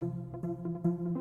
Thank you.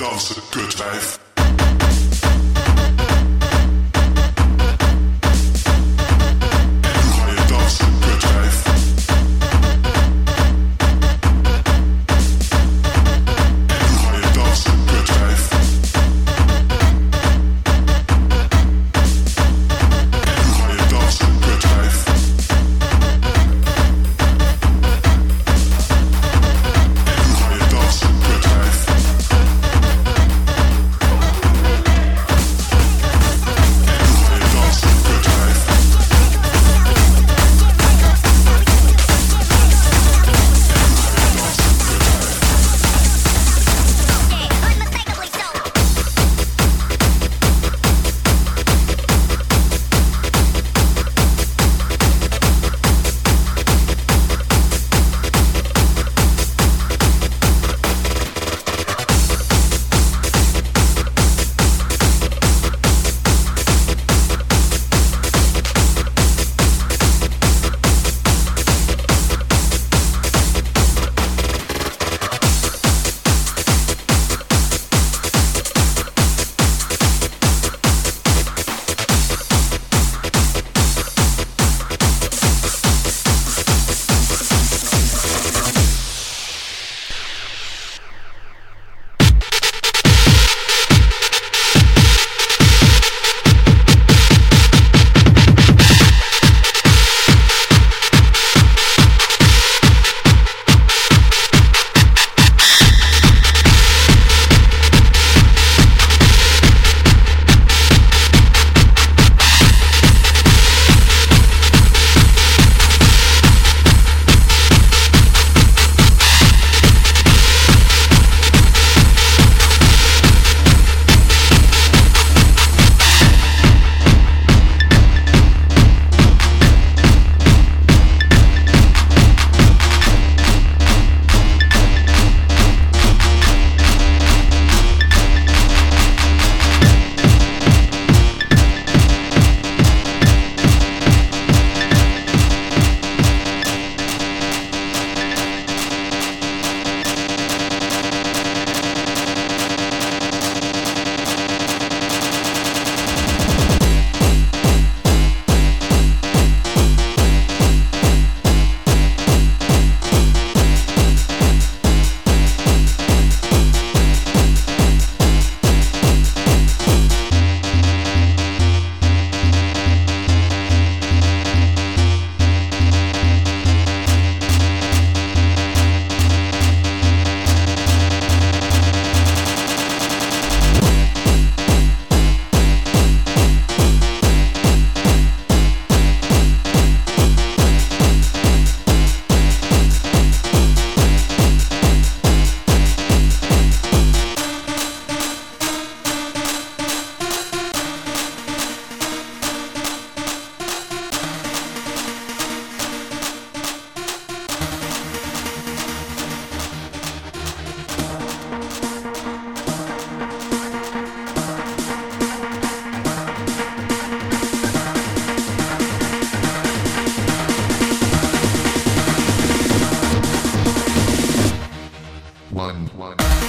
Dansen, kutwijf? one, one.